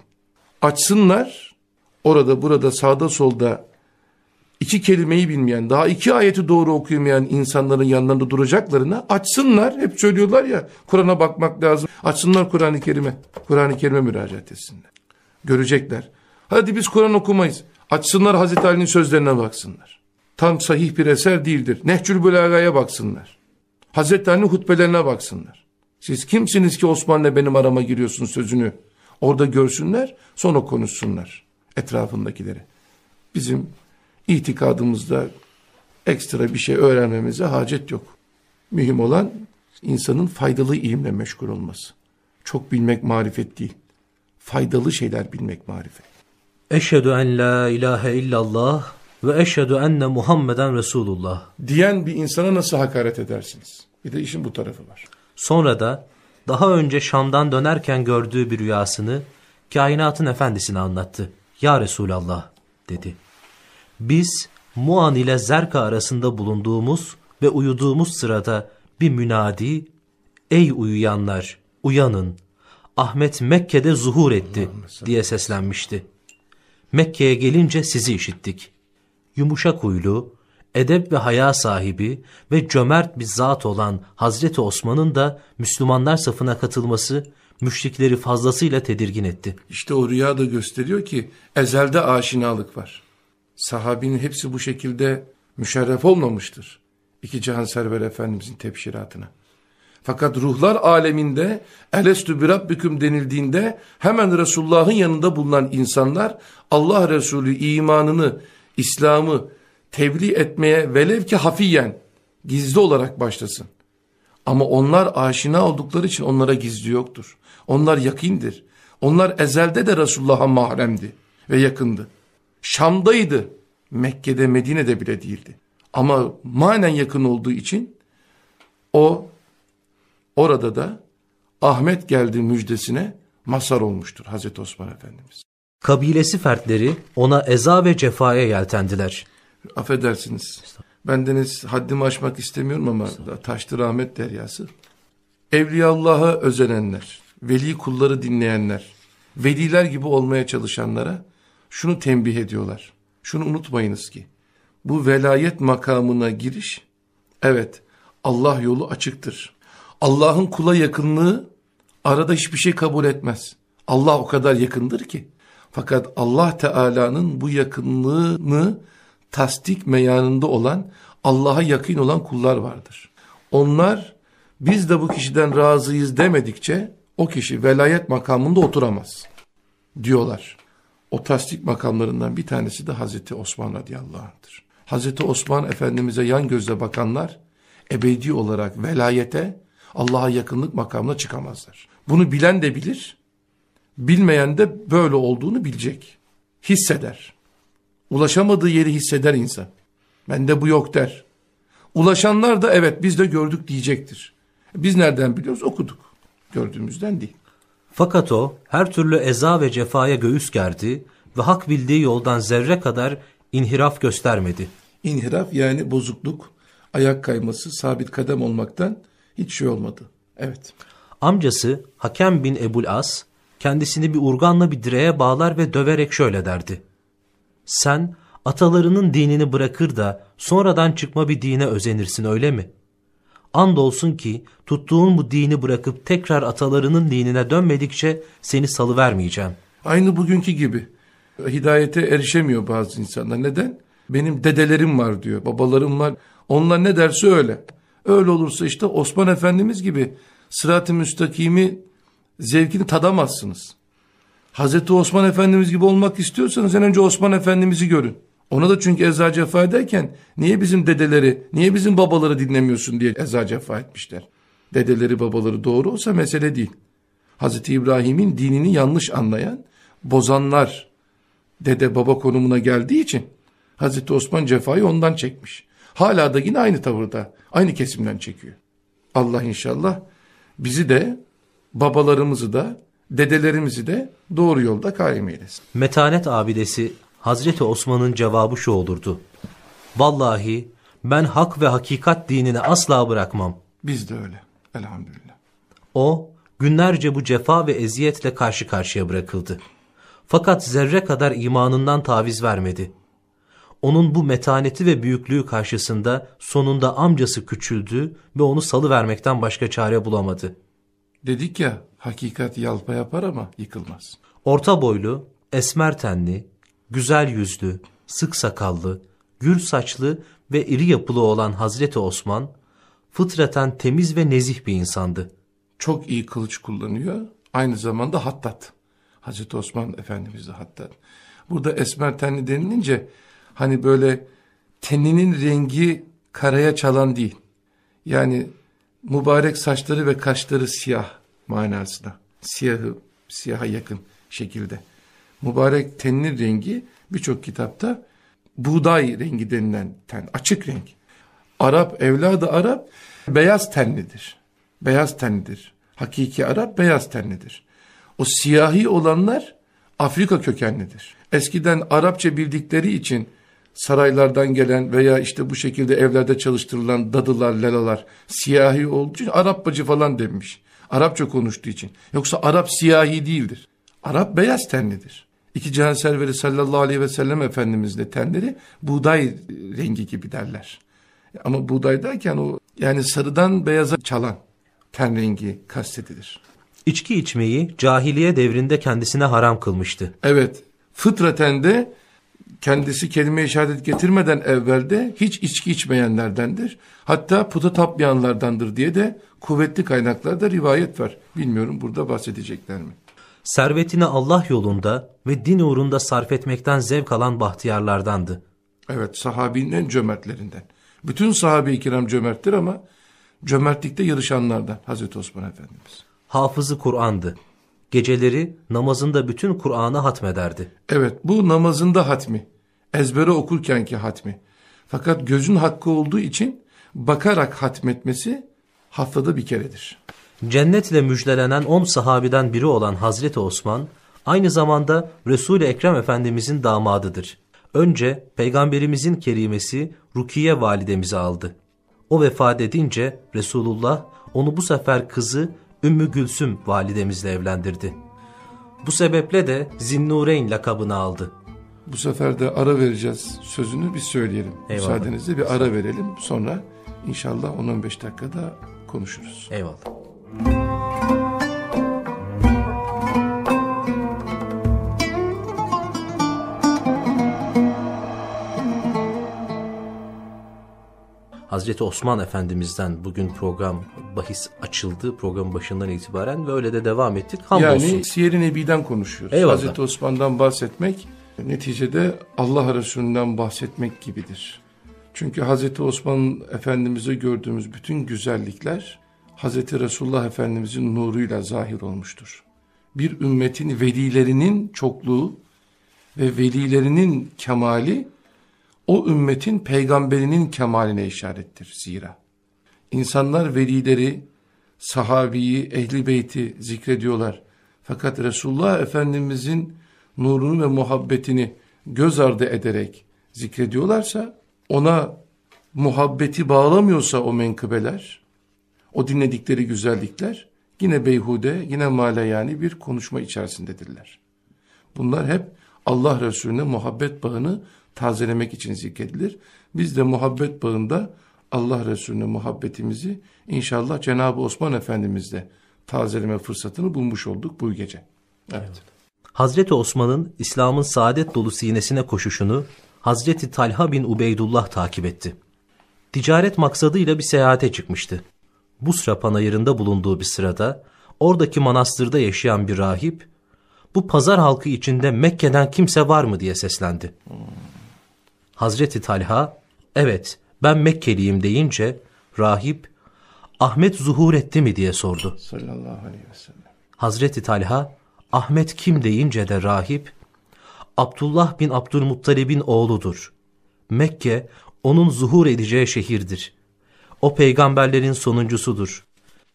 Açsınlar, orada burada sağda solda iki kelimeyi bilmeyen, daha iki ayeti doğru okuyamayan insanların yanlarında duracaklarına açsınlar. Hep söylüyorlar ya Kur'an'a bakmak lazım. Açsınlar Kur'an-ı Kerim'e. Kur'an-ı Kerim'e müracaat etsinler. Görecekler. Hadi biz Kur'an okumayız. Açsınlar Hazreti Ali'nin sözlerine baksınlar. Tam sahih bir eser değildir. Nehcül Bülaga'ya baksınlar. Hazreti Ali'nin hutbelerine baksınlar. Siz kimsiniz ki Osman'la benim arama giriyorsun sözünü. Orada görsünler sonra konuşsunlar etrafındakileri. Bizim itikadımızda ekstra bir şey öğrenmemize hacet yok. Mühim olan insanın faydalı ilimle meşgul olması. Çok bilmek marifet değil. Faydalı şeyler bilmek marifet. Eşhedü en la ilahe illallah ve eşhedü enne Muhammeden Resulullah. Diyen bir insana nasıl hakaret edersiniz? Bir de işin bu tarafı var. Sonra da daha önce Şam'dan dönerken gördüğü bir rüyasını kainatın efendisine anlattı. Ya Resulallah dedi. Biz Muan ile Zerka arasında bulunduğumuz ve uyuduğumuz sırada bir münadi, ey uyuyanlar uyanın, Ahmet Mekke'de zuhur etti diye seslenmişti. Mekke'ye gelince sizi işittik. Yumuşak huylu, edep ve haya sahibi ve cömert bir zat olan Hazreti Osman'ın da Müslümanlar safına katılması müşrikleri fazlasıyla tedirgin etti. İşte o rüya da gösteriyor ki ezelde aşinalık var. Sahabinin hepsi bu şekilde müşerref olmamıştır. İki Cihan Server Efendimizin tebşiratına. Fakat ruhlar aleminde elestü bir rabbüküm denildiğinde hemen Resulullah'ın yanında bulunan insanlar Allah Resulü imanını, İslam'ı tebliğ etmeye velev ki hafiyen, gizli olarak başlasın. Ama onlar aşina oldukları için onlara gizli yoktur. Onlar yakindir. Onlar ezelde de Resulullah'a mahremdi ve yakındı. Şam'daydı. Mekke'de, Medine'de bile değildi. Ama manen yakın olduğu için o orada da Ahmet geldi müjdesine mazhar olmuştur Hazreti Osman Efendimiz. Kabilesi fertleri ona eza ve cefaya yeltendiler. Affedersiniz. Bendeniz haddimi aşmak istemiyorum ama taştı rahmet deryası. Evliyaullah'a özenenler, veli kulları dinleyenler, veliler gibi olmaya çalışanlara şunu tembih ediyorlar. Şunu unutmayınız ki bu velayet makamına giriş evet Allah yolu açıktır. Allah'ın kula yakınlığı arada hiçbir şey kabul etmez. Allah o kadar yakındır ki. Fakat Allah Teala'nın bu yakınlığını tasdik meyanında olan Allah'a yakın olan kullar vardır. Onlar biz de bu kişiden razıyız demedikçe o kişi velayet makamında oturamaz diyorlar. O tasdik makamlarından bir tanesi de Hazreti Osman radıyallahu anh'tır. Hazreti Osman Efendimiz'e yan gözle bakanlar ebedi olarak velayete Allah'a yakınlık makamına çıkamazlar. Bunu bilen de bilir, bilmeyen de böyle olduğunu bilecek. Hisseder. Ulaşamadığı yeri hisseder insan. Bende bu yok der. Ulaşanlar da evet biz de gördük diyecektir. Biz nereden biliyoruz? Okuduk. Gördüğümüzden değil. Fakat o her türlü eza ve cefaya göğüs gerdi ve hak bildiği yoldan zerre kadar inhiraf göstermedi. İnhiraf yani bozukluk, ayak kayması, sabit kadem olmaktan hiç şey olmadı. Evet. Amcası Hakem bin Ebul As kendisini bir urganla bir direğe bağlar ve döverek şöyle derdi. Sen atalarının dinini bırakır da sonradan çıkma bir dine özenirsin öyle mi? Andolsun ki tuttuğun bu dini bırakıp tekrar atalarının dinine dönmedikçe seni salıvermeyeceğim. Aynı bugünkü gibi. Hidayete erişemiyor bazı insanlar. Neden? Benim dedelerim var diyor, babalarım var. Onlar ne derse öyle. Öyle olursa işte Osman Efendimiz gibi sırat-ı müstakimi zevkini tadamazsınız. Hazreti Osman Efendimiz gibi olmak istiyorsanız en önce Osman Efendimiz'i görün. Ona da çünkü Eza Cefa ederken niye bizim dedeleri, niye bizim babaları dinlemiyorsun diye Eza Cefa etmişler. Dedeleri babaları doğru olsa mesele değil. Hazreti İbrahim'in dinini yanlış anlayan, bozanlar dede baba konumuna geldiği için Hazreti Osman cefayı ondan çekmiş. Hala da yine aynı tavırda, aynı kesimden çekiyor. Allah inşallah bizi de, babalarımızı da, dedelerimizi de doğru yolda kaim eylesin. Metanet abidesi Hazreti Osman'ın cevabı şu olurdu. Vallahi ben hak ve hakikat dinini asla bırakmam. Biz de öyle. Elhamdülillah. O günlerce bu cefa ve eziyetle karşı karşıya bırakıldı. Fakat zerre kadar imanından taviz vermedi. Onun bu metaneti ve büyüklüğü karşısında sonunda amcası küçüldü ve onu salı vermekten başka çare bulamadı. Dedik ya hakikat yalpa yapar ama yıkılmaz. Orta boylu, esmer tenli, güzel yüzlü, sık sakallı, gür saçlı ve iri yapılı olan Hazreti Osman, fıtraten temiz ve nezih bir insandı. Çok iyi kılıç kullanıyor. Aynı zamanda hattat. Hazreti Osman Efendimiz de hattat. Burada esmer tenli denilince hani böyle teninin rengi karaya çalan değil. Yani mübarek saçları ve kaşları siyah manasında. Siyahı, siyaha yakın şekilde. Mübarek teninin rengi birçok kitapta buğday rengi denilen ten, açık renk. Arap, evladı Arap beyaz tenlidir. Beyaz tenlidir. Hakiki Arap beyaz tenlidir. O siyahi olanlar Afrika kökenlidir. Eskiden Arapça bildikleri için saraylardan gelen veya işte bu şekilde evlerde çalıştırılan dadılar, lelalar siyahi olduğu için Arap bacı falan demiş. Arapça konuştuğu için. Yoksa Arap siyahi değildir. Arap beyaz tenlidir. İki cihan serveri sallallahu aleyhi ve sellem efendimizle tenleri buğday rengi gibi derler. Ama buğday derken o yani sarıdan beyaza çalan ten rengi kastedilir. İçki içmeyi cahiliye devrinde kendisine haram kılmıştı. Evet fıtraten de kendisi kelime-i şehadet getirmeden evvelde hiç içki içmeyenlerdendir. Hatta puta tapmayanlardandır diye de kuvvetli kaynaklarda rivayet var. Bilmiyorum burada bahsedecekler mi? Servetini Allah yolunda ve din uğrunda sarf etmekten zevk alan bahtiyarlardandı. Evet sahabinin en cömertlerinden. Bütün sahabe-i kiram cömerttir ama cömertlikte yarışanlardan Hazreti Osman Efendimiz. Hafızı Kur'an'dı. Geceleri namazında bütün Kur'an'ı hatmederdi. Evet bu namazında hatmi. Ezbere okurkenki hatmi. Fakat gözün hakkı olduğu için bakarak hatmetmesi haftada bir keredir. Cennetle müjdelenen on sahabiden biri olan Hazreti Osman, aynı zamanda Resul-i Ekrem Efendimizin damadıdır. Önce Peygamberimizin kerimesi Rukiye validemizi aldı. O vefat edince Resulullah onu bu sefer kızı Ümmü Gülsüm validemizle evlendirdi. Bu sebeple de Zinnureyn lakabını aldı. Bu sefer de ara vereceğiz sözünü biz söyleyelim. Eyvallah. Müsaadenizle bir ara verelim. Sonra inşallah 10-15 dakikada konuşuruz. Eyvallah. Hazreti Osman Efendimiz'den bugün program bahis açıldı programın başından itibaren ve öyle de devam ettik. Hamdolsun. Yani Siyer-i Nebi'den konuşuyoruz. Eyvallah. Hazreti Osman'dan bahsetmek neticede Allah Resulü'nden bahsetmek gibidir. Çünkü Hazreti Osman Efendimiz'e gördüğümüz bütün güzellikler Hazreti Resulullah Efendimiz'in nuruyla zahir olmuştur. Bir ümmetin velilerinin çokluğu ve velilerinin kemali o ümmetin peygamberinin kemaline işarettir zira. İnsanlar velileri, sahabiyi, ehli beyti zikrediyorlar. Fakat Resulullah Efendimizin nurunu ve muhabbetini göz ardı ederek zikrediyorlarsa, ona muhabbeti bağlamıyorsa o menkıbeler, o dinledikleri güzellikler, yine beyhude, yine malayani bir konuşma içerisindedirler. Bunlar hep Allah Resulüne muhabbet bağını tazelemek için zikredilir. Biz de muhabbet bağında Allah Resulüne muhabbetimizi inşallah Cenab-ı Osman Efendimizle tazeleme fırsatını bulmuş olduk bu gece. Evet. Hazreti Osman'ın İslam'ın saadet dolu sinesine koşuşunu Hazreti Talha bin Ubeydullah takip etti. Ticaret maksadıyla bir seyahate çıkmıştı. Busra panayırında bulunduğu bir sırada oradaki manastırda yaşayan bir rahip bu pazar halkı içinde Mekke'den kimse var mı diye seslendi. Hazreti Talha evet ben Mekkeliyim deyince rahip Ahmet zuhur etti mi diye sordu. Sallallahu aleyhi ve sellem. Hazreti Talha Ahmet kim deyince de rahip Abdullah bin Abdülmuttalib'in oğludur. Mekke onun zuhur edeceği şehirdir. O peygamberlerin sonuncusudur.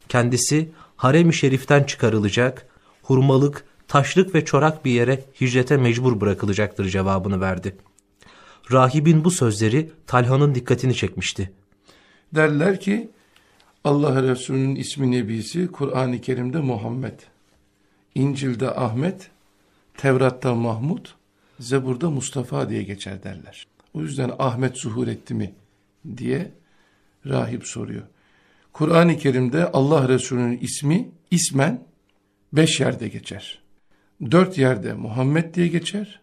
Kendisi harem-i şeriften çıkarılacak, hurmalık, taşlık ve çorak bir yere hicrete mecbur bırakılacaktır cevabını verdi. Rahibin bu sözleri Talha'nın dikkatini çekmişti. Derler ki Allah Resulü'nün ismi nebisi Kur'an-ı Kerim'de Muhammed, İncil'de Ahmet, Tevrat'ta Mahmud, Zebur'da Mustafa diye geçer derler. O yüzden Ahmet zuhur etti mi diye rahip soruyor. Kur'an-ı Kerim'de Allah Resulü'nün ismi ismen beş yerde geçer. Dört yerde Muhammed diye geçer.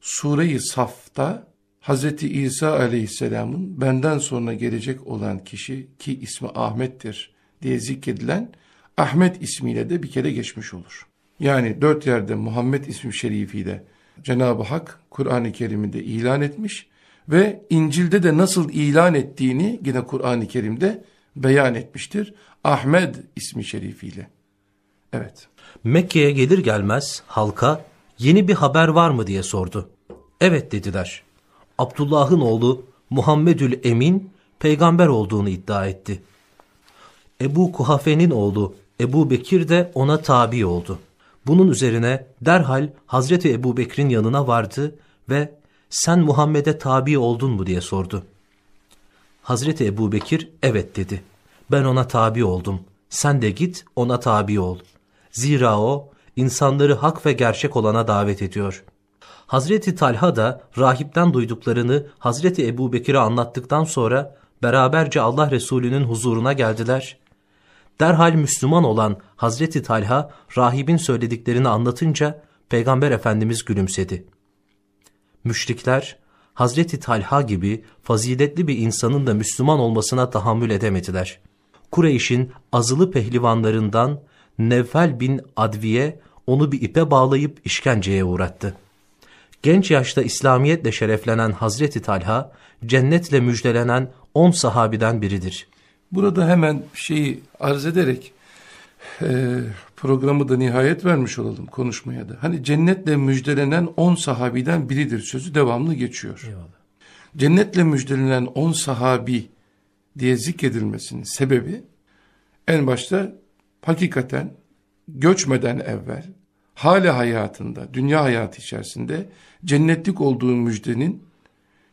Sure-i Saf'ta Hazreti İsa aleyhisselamın benden sonra gelecek olan kişi ki ismi Ahmet'tir diye zikredilen Ahmet ismiyle de bir kere geçmiş olur. Yani dört yerde Muhammed ismi şerifiyle Cenab-ı Hak Kur'an-ı Kerim'de ilan etmiş ve İncil'de de nasıl ilan ettiğini yine Kur'an-ı Kerim'de beyan etmiştir. Ahmed ismi şerifiyle. Evet. Mekke'ye gelir gelmez halka yeni bir haber var mı diye sordu. Evet dediler. Abdullah'ın oğlu Muhammedül Emin peygamber olduğunu iddia etti. Ebu Kuhafe'nin oğlu Ebu Bekir de ona tabi oldu. Bunun üzerine derhal Hazreti Ebu Bekir'in yanına vardı ve sen Muhammed'e tabi oldun mu diye sordu. Hazreti Ebu Bekir evet dedi. Ben ona tabi oldum. Sen de git ona tabi ol. Zira o insanları hak ve gerçek olana davet ediyor. Hazreti Talha da rahipten duyduklarını Hazreti Ebu Bekir'e anlattıktan sonra beraberce Allah Resulü'nün huzuruna geldiler. Derhal Müslüman olan Hazreti Talha rahibin söylediklerini anlatınca Peygamber Efendimiz gülümsedi. Müşrikler Hazreti Talha gibi faziletli bir insanın da Müslüman olmasına tahammül edemediler. Kureyş'in azılı pehlivanlarından Nevfel bin Adviye onu bir ipe bağlayıp işkenceye uğrattı. Genç yaşta İslamiyetle şereflenen Hazreti Talha, cennetle müjdelenen on sahabiden biridir. Burada hemen şeyi arz ederek e, programı da nihayet vermiş olalım konuşmaya da. Hani cennetle müjdelenen on sahabiden biridir sözü devamlı geçiyor. Eyvallah. Cennetle müjdelenen on sahabi diye zikredilmesinin sebebi en başta hakikaten göçmeden evvel hali hayatında, dünya hayatı içerisinde cennetlik olduğu müjdenin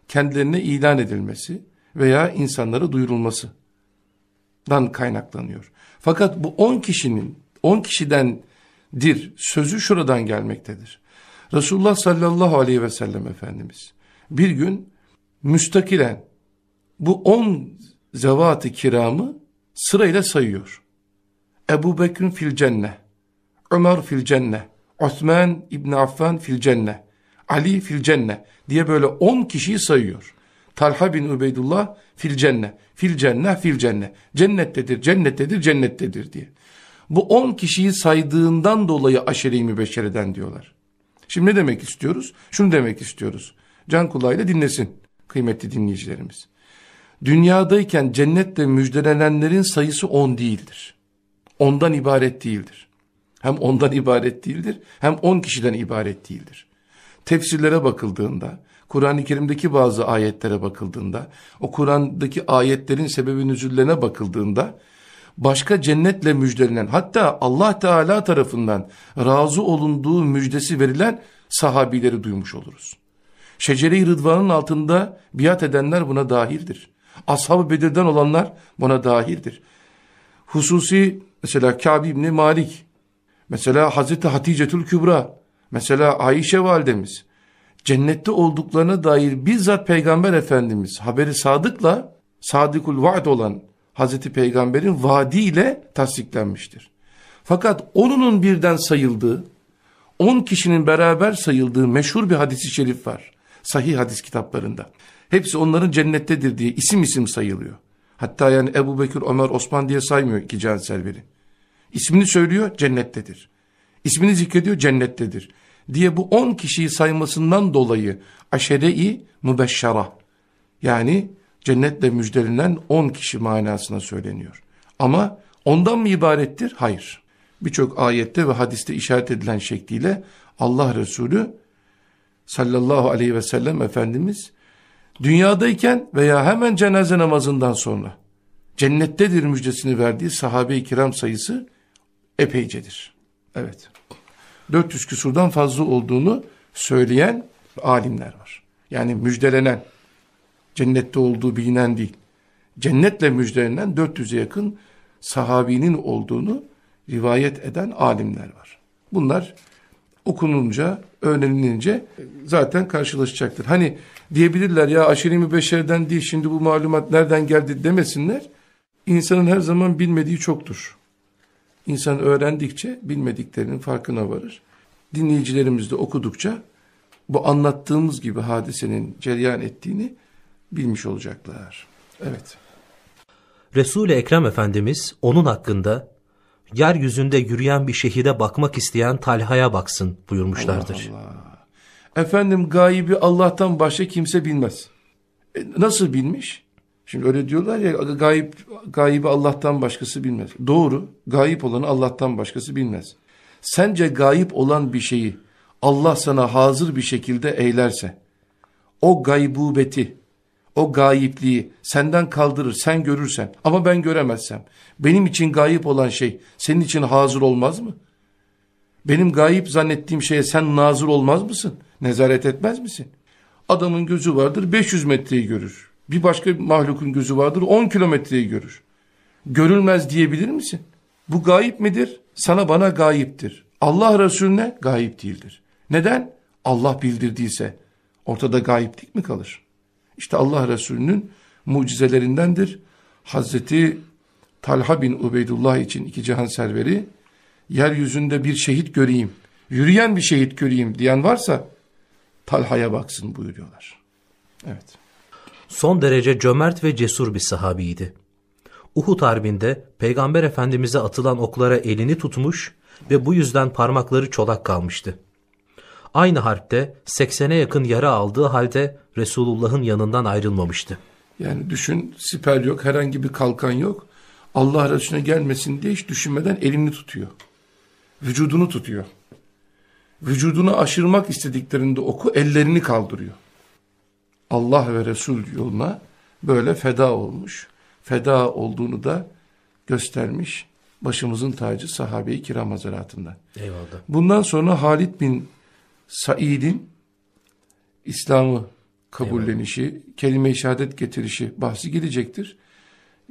kendilerine ilan edilmesi veya insanlara duyurulmasından kaynaklanıyor. Fakat bu on kişinin, on kişidendir sözü şuradan gelmektedir. Resulullah sallallahu aleyhi ve sellem Efendimiz bir gün müstakilen bu on zevat-ı kiramı sırayla sayıyor. Ebu Bekir'in fil cenne, Ömer fil cenne, Osman İbni Affan fil cenne, Ali fil cenne diye böyle on kişiyi sayıyor. Talha bin Ubeydullah fil cenne, fil cenne, fil cenne. Cennettedir, cennettedir, cennettedir diye. Bu on kişiyi saydığından dolayı aşere-i diyorlar. Şimdi ne demek istiyoruz? Şunu demek istiyoruz. Can kulağıyla dinlesin kıymetli dinleyicilerimiz. Dünyadayken cennette müjdelenenlerin sayısı on değildir. Ondan ibaret değildir. Hem ondan ibaret değildir, hem on kişiden ibaret değildir. Tefsirlere bakıldığında, Kur'an-ı Kerim'deki bazı ayetlere bakıldığında, o Kur'an'daki ayetlerin sebebi nüzullerine bakıldığında, başka cennetle müjdelenen, hatta Allah Teala tarafından razı olunduğu müjdesi verilen sahabileri duymuş oluruz. Şecere-i Rıdvan'ın altında biat edenler buna dahildir. Ashab-ı Bedir'den olanlar buna dahildir. Hususi mesela Kâb İbni Malik, mesela Hazreti Haticetül Kübra, mesela Ayşe validemiz, cennette olduklarına dair bizzat Peygamber Efendimiz haberi sadıkla, sadıkul vaad olan Hazreti Peygamber'in vaadiyle tasdiklenmiştir. Fakat onunun birden sayıldığı, on kişinin beraber sayıldığı meşhur bir hadisi şerif var. Sahih hadis kitaplarında. Hepsi onların cennettedir diye isim isim sayılıyor. Hatta yani Ebu Bekir, Ömer, Osman diye saymıyor iki can serveri. İsmini söylüyor cennettedir. İsmini zikrediyor cennettedir. diye bu on kişiyi saymasından dolayı aşere-i mübeşşara yani cennetle müjdelenen on kişi manasına söyleniyor. Ama ondan mı ibarettir? Hayır. Birçok ayette ve hadiste işaret edilen şekliyle Allah Resulü sallallahu aleyhi ve sellem Efendimiz dünyadayken veya hemen cenaze namazından sonra cennettedir müjdesini verdiği sahabe-i kiram sayısı epeycedir. Evet. 400 küsurdan fazla olduğunu söyleyen alimler var. Yani müjdelenen, cennette olduğu bilinen değil. Cennetle müjdelenen 400'e yakın sahabinin olduğunu rivayet eden alimler var. Bunlar okununca, öğrenilince zaten karşılaşacaktır. Hani diyebilirler ya aşirimi beşerden değil şimdi bu malumat nereden geldi demesinler. İnsanın her zaman bilmediği çoktur. İnsan öğrendikçe bilmediklerinin farkına varır. Dinleyicilerimiz de okudukça bu anlattığımız gibi hadisenin cereyan ettiğini bilmiş olacaklar. Evet. Resul-i Ekrem Efendimiz onun hakkında yeryüzünde yürüyen bir şehide bakmak isteyen Talha'ya baksın buyurmuşlardır. Allah Allah. Efendim gaybi Allah'tan başka kimse bilmez. E, nasıl bilmiş? Şimdi öyle diyorlar ya gayip, gaybi Allah'tan başkası bilmez. Doğru. Gayip olanı Allah'tan başkası bilmez. Sence gayip olan bir şeyi Allah sana hazır bir şekilde eylerse o gaybubeti, o gayipliği senden kaldırır sen görürsen ama ben göremezsem benim için gayip olan şey senin için hazır olmaz mı? Benim gayip zannettiğim şeye sen nazır olmaz mısın? Nezaret etmez misin? Adamın gözü vardır 500 metreyi görür. Bir başka mahlukun gözü vardır 10 kilometreyi görür. Görülmez diyebilir misin? Bu gayip midir? Sana bana gayiptir. Allah Resulüne gayip değildir. Neden? Allah bildirdiyse ortada gayiplik mi kalır? İşte Allah Resulü'nün mucizelerindendir. Hazreti Talha bin Ubeydullah için iki cihan serveri yeryüzünde bir şehit göreyim, yürüyen bir şehit göreyim diyen varsa Talha'ya baksın buyuruyorlar. Evet. Son derece cömert ve cesur bir sahabiydi. Uhud Harbi'nde Peygamber Efendimiz'e atılan oklara elini tutmuş ve bu yüzden parmakları çolak kalmıştı. Aynı harpte 80'e yakın yara aldığı halde Resulullah'ın yanından ayrılmamıştı. Yani düşün siper yok, herhangi bir kalkan yok. Allah Resulüne gelmesin diye hiç düşünmeden elini tutuyor. Vücudunu tutuyor. Vücudunu aşırmak istediklerinde oku ellerini kaldırıyor. Allah ve Resul yoluna böyle feda olmuş. Feda olduğunu da göstermiş başımızın tacı sahabe-i kiram hazaratından. Eyvallah. Bundan sonra Halid bin Said'in İslam'ı kabullenişi, kelime-i şehadet getirişi bahsi gelecektir.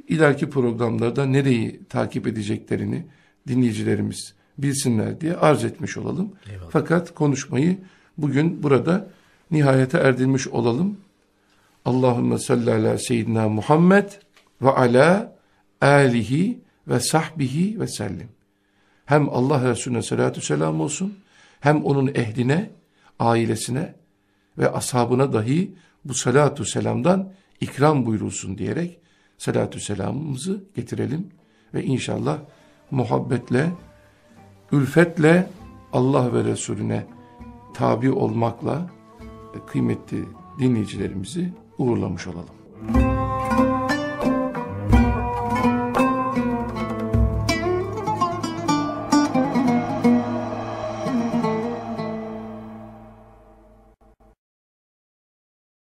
İleriki programlarda nereyi takip edeceklerini dinleyicilerimiz bilsinler diye arz etmiş olalım. Eyvallah. Fakat konuşmayı bugün burada nihayete erdirmiş olalım. Allahümme salli ala seyyidina Muhammed ve ala alihi ve sahbihi ve sellim. Hem Allah Resulüne salatu selam olsun, hem onun ehline, ailesine ve ashabına dahi bu salatu selamdan ikram buyurulsun diyerek salatu selamımızı getirelim ve inşallah muhabbetle, ülfetle Allah ve Resulüne tabi olmakla kıymetli dinleyicilerimizi uğurlamış olalım.